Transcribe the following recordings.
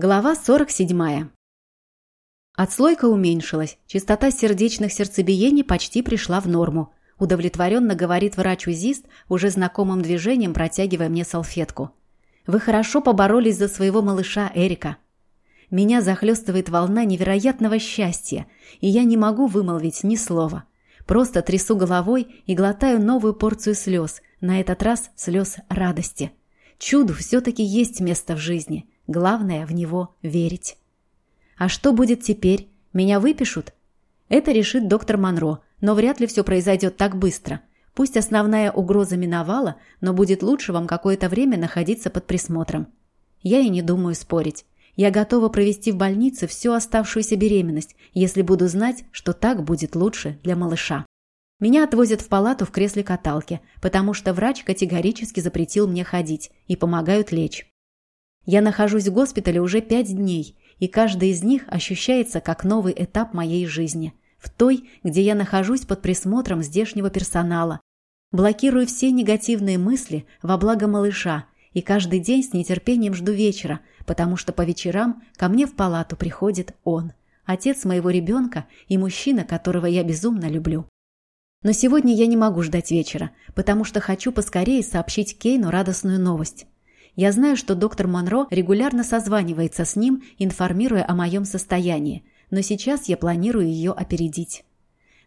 Глава 47. Отслойка уменьшилась, частота сердечных сердцебиений почти пришла в норму. Удовлетворенно говорит врач-узист, уже знакомым движением протягивая мне салфетку. «Вы хорошо поборолись за своего малыша Эрика». Меня захлестывает волна невероятного счастья, и я не могу вымолвить ни слова. Просто трясу головой и глотаю новую порцию слез, на этот раз слез радости. Чуду все-таки есть место в жизни – Главное в него верить. А что будет теперь? Меня выпишут? Это решит доктор Монро, но вряд ли все произойдет так быстро. Пусть основная угроза миновала, но будет лучше вам какое-то время находиться под присмотром. Я и не думаю спорить. Я готова провести в больнице всю оставшуюся беременность, если буду знать, что так будет лучше для малыша. Меня отвозят в палату в кресле каталки, потому что врач категорически запретил мне ходить и помогают лечь. Я нахожусь в госпитале уже пять дней, и каждый из них ощущается как новый этап моей жизни. В той, где я нахожусь под присмотром здешнего персонала. Блокирую все негативные мысли во благо малыша и каждый день с нетерпением жду вечера, потому что по вечерам ко мне в палату приходит он, отец моего ребенка и мужчина, которого я безумно люблю. Но сегодня я не могу ждать вечера, потому что хочу поскорее сообщить Кейну радостную новость. Я знаю, что доктор Монро регулярно созванивается с ним, информируя о моем состоянии, но сейчас я планирую ее опередить.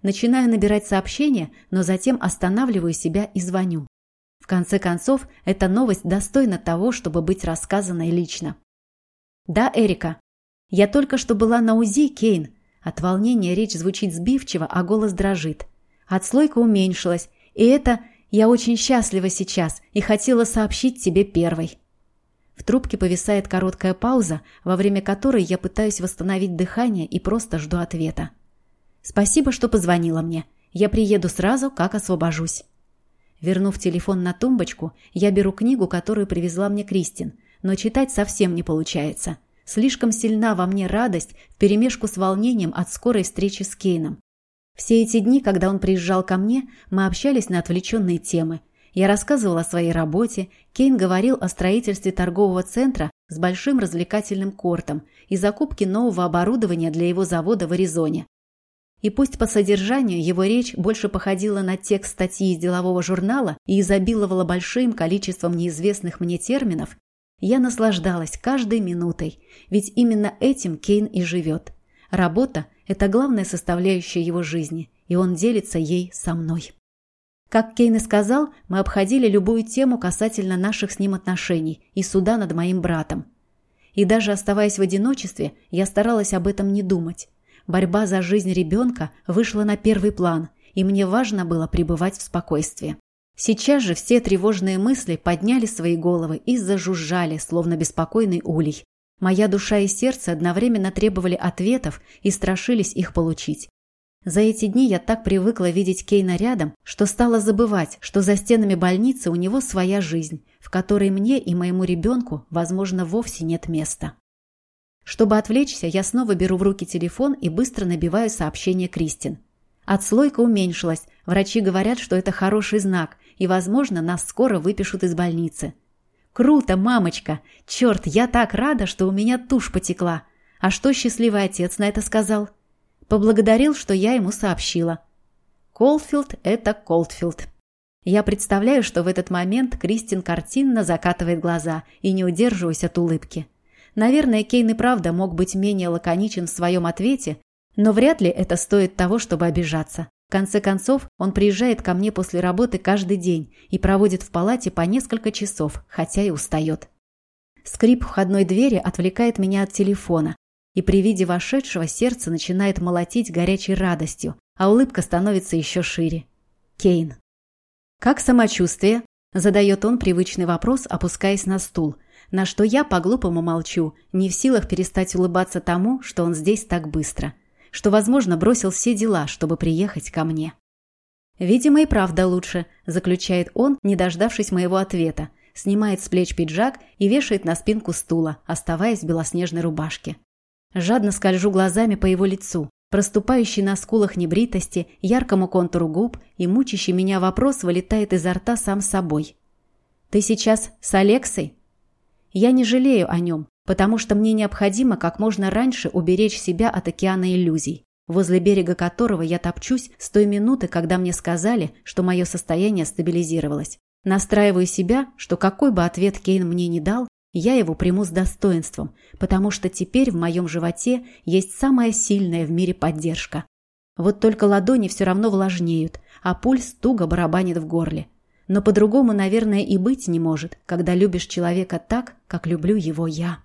Начинаю набирать сообщения, но затем останавливаю себя и звоню. В конце концов, эта новость достойна того, чтобы быть рассказанной лично. «Да, Эрика. Я только что была на УЗИ, Кейн». От волнения речь звучит сбивчиво, а голос дрожит. Отслойка уменьшилась, и это я очень счастлива сейчас и хотела сообщить тебе первой. В трубке повисает короткая пауза, во время которой я пытаюсь восстановить дыхание и просто жду ответа. «Спасибо, что позвонила мне. Я приеду сразу, как освобожусь». Вернув телефон на тумбочку, я беру книгу, которую привезла мне Кристин, но читать совсем не получается. Слишком сильна во мне радость вперемешку с волнением от скорой встречи с Кейном. Все эти дни, когда он приезжал ко мне, мы общались на отвлеченные темы – я рассказывал о своей работе, Кейн говорил о строительстве торгового центра с большим развлекательным кортом и закупке нового оборудования для его завода в Аризоне. И пусть по содержанию его речь больше походила на текст статьи из делового журнала и изобиловала большим количеством неизвестных мне терминов, я наслаждалась каждой минутой, ведь именно этим Кейн и живет. Работа – это главная составляющая его жизни, и он делится ей со мной. Как Кейн и сказал, мы обходили любую тему касательно наших с ним отношений и суда над моим братом. И даже оставаясь в одиночестве, я старалась об этом не думать. Борьба за жизнь ребенка вышла на первый план, и мне важно было пребывать в спокойствии. Сейчас же все тревожные мысли подняли свои головы и зажужжали, словно беспокойный улей. Моя душа и сердце одновременно требовали ответов и страшились их получить. За эти дни я так привыкла видеть Кейна рядом, что стала забывать, что за стенами больницы у него своя жизнь, в которой мне и моему ребенку, возможно, вовсе нет места. Чтобы отвлечься, я снова беру в руки телефон и быстро набиваю сообщение Кристин. Отслойка уменьшилась, врачи говорят, что это хороший знак, и, возможно, нас скоро выпишут из больницы. «Круто, мамочка! Черт, я так рада, что у меня тушь потекла! А что счастливый отец на это сказал?» Поблагодарил, что я ему сообщила. Колфилд – это Колдфилд. Я представляю, что в этот момент Кристин картинно закатывает глаза и не удерживаюсь от улыбки. Наверное, Кейн и правда мог быть менее лаконичен в своем ответе, но вряд ли это стоит того, чтобы обижаться. Конце концов, он приезжает ко мне после работы каждый день и проводит в палате по несколько часов, хотя и устает. Скрип входной двери отвлекает меня от телефона, и при виде вошедшего сердце начинает молотить горячей радостью, а улыбка становится еще шире. Кейн. «Как самочувствие?» – задает он привычный вопрос, опускаясь на стул, на что я по-глупому молчу, не в силах перестать улыбаться тому, что он здесь так быстро, что, возможно, бросил все дела, чтобы приехать ко мне. «Видимо, и правда лучше», – заключает он, не дождавшись моего ответа, снимает с плеч пиджак и вешает на спинку стула, оставаясь в белоснежной рубашке. Жадно скольжу глазами по его лицу, проступающей на скулах небритости, яркому контуру губ и мучащий меня вопрос вылетает изо рта сам собой. «Ты сейчас с Алексой?» Я не жалею о нем, потому что мне необходимо как можно раньше уберечь себя от океана иллюзий, возле берега которого я топчусь с той минуты, когда мне сказали, что мое состояние стабилизировалось. Настраиваю себя, что какой бы ответ Кейн мне не дал, я его приму с достоинством, потому что теперь в моем животе есть самая сильная в мире поддержка. Вот только ладони все равно влажнеют, а пульс туго барабанит в горле. Но по-другому, наверное, и быть не может, когда любишь человека так, как люблю его я.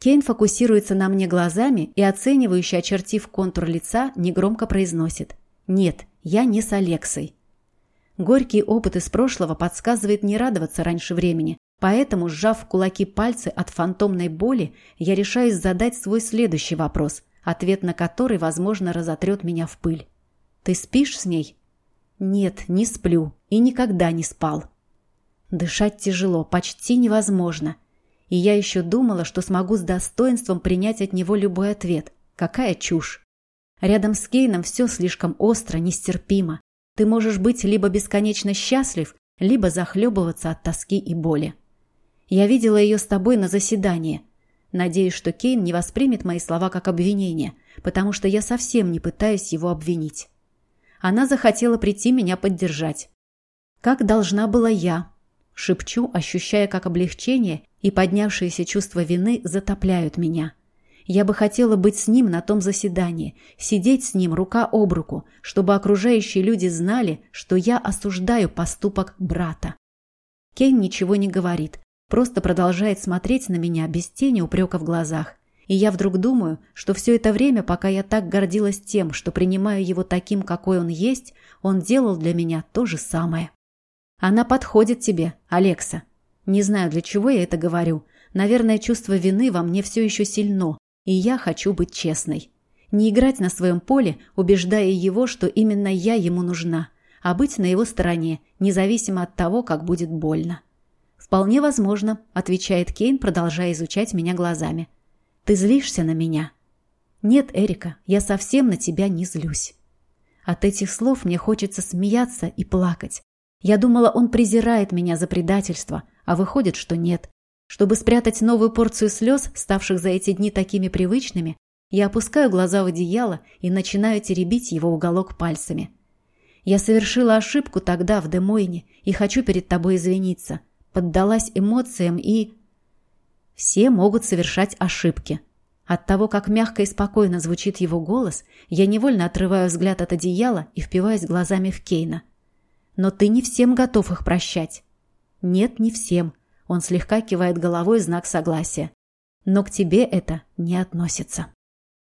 Кейн фокусируется на мне глазами и, оценивающе очертив контур лица, негромко произносит «Нет, я не с Алексой». Горький опыт из прошлого подсказывает не радоваться раньше времени, поэтому, сжав кулаки пальцы от фантомной боли, я решаюсь задать свой следующий вопрос, ответ на который, возможно, разотрет меня в пыль. «Ты спишь с ней?» «Нет, не сплю и никогда не спал». Дышать тяжело, почти невозможно – и я еще думала, что смогу с достоинством принять от него любой ответ. Какая чушь. Рядом с Кейном все слишком остро, нестерпимо. Ты можешь быть либо бесконечно счастлив, либо захлебываться от тоски и боли. Я видела ее с тобой на заседании. Надеюсь, что Кейн не воспримет мои слова как обвинение, потому что я совсем не пытаюсь его обвинить. Она захотела прийти меня поддержать. Как должна была я, Шепчу, ощущая, как облегчение и поднявшееся чувство вины затопляют меня. Я бы хотела быть с ним на том заседании, сидеть с ним рука об руку, чтобы окружающие люди знали, что я осуждаю поступок брата. Кейн ничего не говорит, просто продолжает смотреть на меня без тени упрека в глазах. И я вдруг думаю, что все это время, пока я так гордилась тем, что принимаю его таким, какой он есть, он делал для меня то же самое. Она подходит тебе, Алекса. Не знаю, для чего я это говорю. Наверное, чувство вины во мне все еще сильно, и я хочу быть честной. Не играть на своем поле, убеждая его, что именно я ему нужна, а быть на его стороне, независимо от того, как будет больно. «Вполне возможно», — отвечает Кейн, продолжая изучать меня глазами. «Ты злишься на меня?» «Нет, Эрика, я совсем на тебя не злюсь». От этих слов мне хочется смеяться и плакать. Я думала, он презирает меня за предательство, а выходит, что нет. Чтобы спрятать новую порцию слез, ставших за эти дни такими привычными, я опускаю глаза в одеяло и начинаю теребить его уголок пальцами. Я совершила ошибку тогда в Демойне и хочу перед тобой извиниться. Поддалась эмоциям и... Все могут совершать ошибки. От того, как мягко и спокойно звучит его голос, я невольно отрываю взгляд от одеяла и впиваюсь глазами в Кейна. Но ты не всем готов их прощать. Нет, не всем. Он слегка кивает головой знак согласия. Но к тебе это не относится.